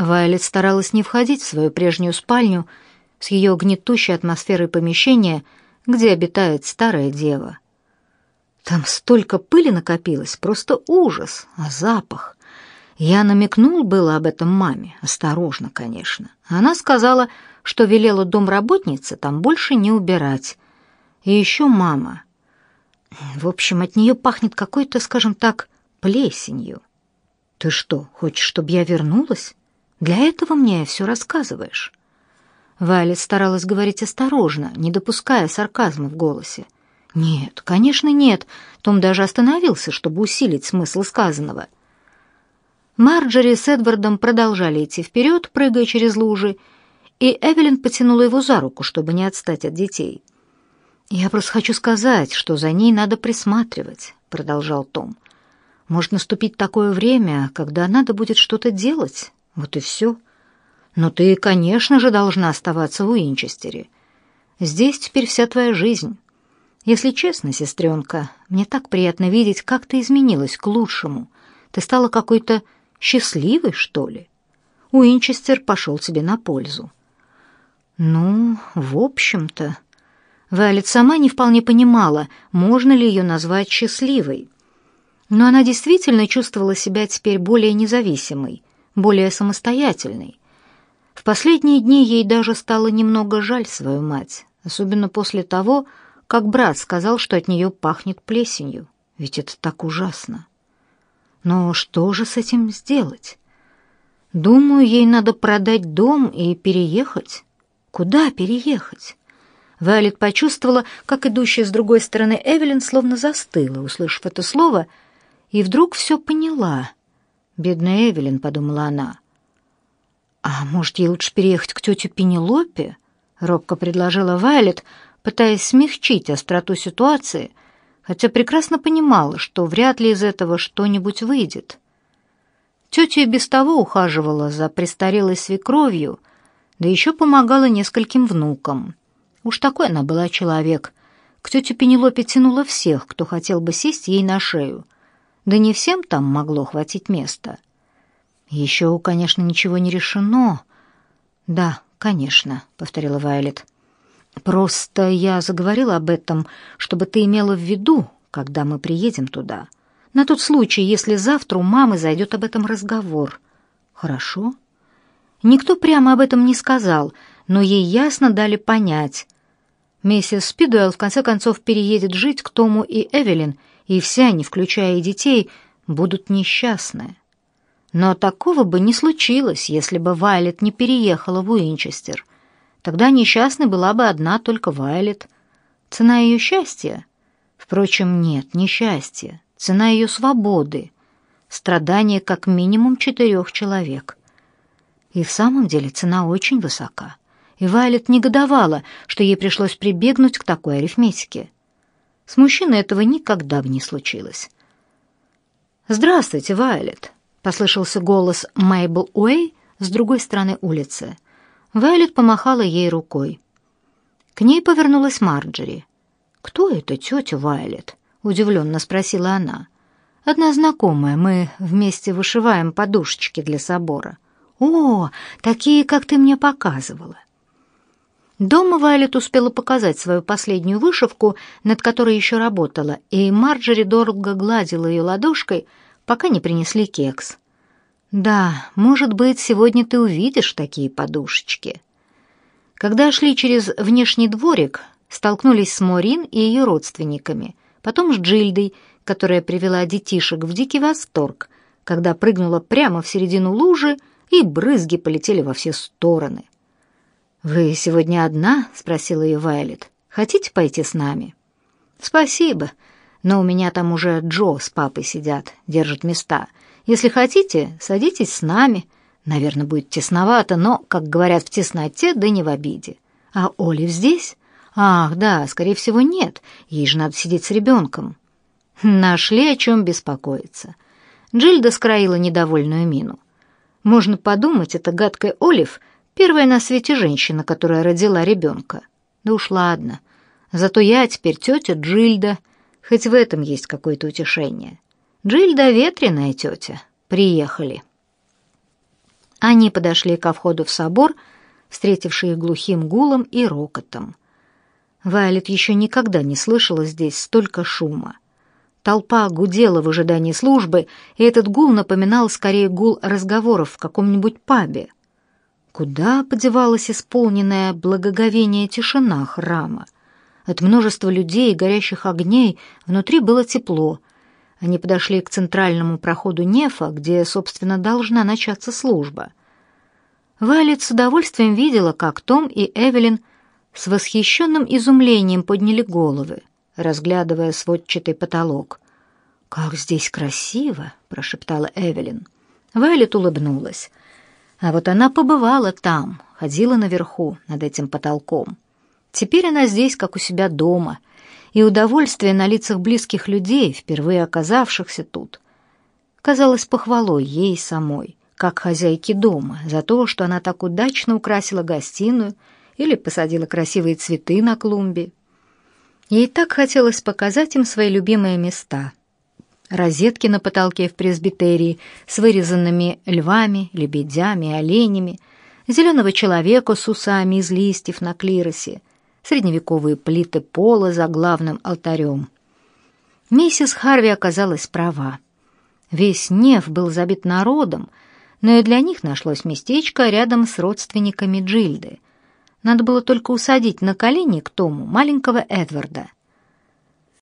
Вайлет старалась не входить в свою прежнюю спальню с ее гнетущей атмосферой помещения, где обитает старая дева. Там столько пыли накопилось, просто ужас, а запах. Я намекнул было об этом маме, осторожно, конечно. Она сказала, что велела домработнице там больше не убирать. И еще мама. В общем, от нее пахнет какой-то, скажем так, плесенью. Ты что, хочешь, чтобы я вернулась? Для этого мне все рассказываешь. Вайлет старалась говорить осторожно, не допуская сарказма в голосе. Нет, конечно, нет. Том даже остановился, чтобы усилить смысл сказанного. Марджери с Эдвардом продолжали идти вперед, прыгая через лужи, и Эвелин потянула его за руку, чтобы не отстать от детей. «Я просто хочу сказать, что за ней надо присматривать», — продолжал Том. «Может наступить такое время, когда надо будет что-то делать. Вот и все. Но ты, конечно же, должна оставаться в Уинчестере. Здесь теперь вся твоя жизнь. Если честно, сестренка, мне так приятно видеть, как ты изменилась к лучшему. Ты стала какой-то счастливой, что ли? Уинчестер пошел тебе на пользу. Ну, в общем-то, Вайлет сама не вполне понимала, можно ли ее назвать счастливой. Но она действительно чувствовала себя теперь более независимой, более самостоятельной. В последние дни ей даже стало немного жаль свою мать, особенно после того, как брат сказал, что от нее пахнет плесенью. Ведь это так ужасно. Но что же с этим сделать? Думаю, ей надо продать дом и переехать. Куда переехать? Вайлет почувствовала, как идущая с другой стороны Эвелин словно застыла, услышав это слово, и вдруг все поняла. «Бедная Эвелин», — подумала она. «А может, ей лучше переехать к тете Пенелопе?» — робко предложила Вайлет, пытаясь смягчить остроту ситуации, хотя прекрасно понимала, что вряд ли из этого что-нибудь выйдет. Тетя и без того ухаживала за престарелой свекровью, да еще помогала нескольким внукам. Уж такой она была человек. К тете Пенелопе тянула всех, кто хотел бы сесть ей на шею. Да не всем там могло хватить места. Еще, конечно, ничего не решено. Да, конечно, повторила Вайлет. Просто я заговорила об этом, чтобы ты имела в виду, когда мы приедем туда. На тот случай, если завтра у мамы зайдет об этом разговор. Хорошо? Никто прямо об этом не сказал, но ей ясно дали понять. Миссис Спидуэлл в конце концов переедет жить к Тому и Эвелин, и все они, включая и детей, будут несчастны. Но такого бы не случилось, если бы Вайлет не переехала в Уинчестер. Тогда несчастной была бы одна только Вайлет. Цена ее счастья? Впрочем, нет, не счастья. Цена ее свободы. Страдания как минимум четырех человек. И в самом деле цена очень высока. И Вайлет негодовала, что ей пришлось прибегнуть к такой арифметике. С мужчиной этого никогда бы не случилось. «Здравствуйте, Вайлет», — послышался голос Мейбл Уэй с другой стороны улицы — Вайлет помахала ей рукой. К ней повернулась Марджери. «Кто это тетя Вайлет?» — удивленно спросила она. «Одна знакомая, мы вместе вышиваем подушечки для собора». «О, такие, как ты мне показывала». Дома Вайлет успела показать свою последнюю вышивку, над которой еще работала, и Марджери долго гладила ее ладошкой, пока не принесли кекс. Да, может быть, сегодня ты увидишь такие подушечки. Когда шли через внешний дворик, столкнулись с Морин и ее родственниками, потом с Джильдой, которая привела детишек в дикий восторг, когда прыгнула прямо в середину лужи, и брызги полетели во все стороны. «Вы сегодня одна?» — спросила ее Вайлет. «Хотите пойти с нами?» «Спасибо, но у меня там уже Джо с папой сидят, держат места. Если хотите, садитесь с нами. Наверное, будет тесновато, но, как говорят, в тесноте, да не в обиде. А Олив здесь? Ах, да, скорее всего, нет. Ей же надо сидеть с ребенком. Нашли о чем беспокоиться. Джильда скроила недовольную мину. Можно подумать, это гадкая Олив — первая на свете женщина, которая родила ребенка. Да уж ладно. Зато я теперь тетя Джильда, хоть в этом есть какое-то утешение. Джильда ветреная тетя. Приехали. Они подошли ко входу в собор, встретивший их глухим гулом и рокотом. Вайлет еще никогда не слышала здесь столько шума. Толпа гудела в ожидании службы, и этот гул напоминал скорее гул разговоров в каком-нибудь пабе. Куда подевалась исполненная благоговение тишина храма? От множества людей и горящих огней внутри было тепло. Они подошли к центральному проходу Нефа, где, собственно, должна начаться служба. Вайлет с удовольствием видела, как Том и Эвелин с восхищенным изумлением подняли головы, разглядывая сводчатый потолок. «Как здесь красиво!» — прошептала Эвелин. Вайлет улыбнулась. А вот она побывала там, ходила наверху, над этим потолком. Теперь она здесь, как у себя дома, и удовольствие на лицах близких людей, впервые оказавшихся тут, казалось похвалой ей самой, как хозяйке дома, за то, что она так удачно украсила гостиную или посадила красивые цветы на клумбе. Ей так хотелось показать им свои любимые места. Розетки на потолке в пресбитерии с вырезанными львами, лебедями, оленями, зеленого человека с усами из листьев на клиросе, средневековые плиты пола за главным алтарем. Миссис Харви оказалась права. Весь Нев был забит народом, но и для них нашлось местечко рядом с родственниками Джильды. Надо было только усадить на колени к Тому маленького Эдварда —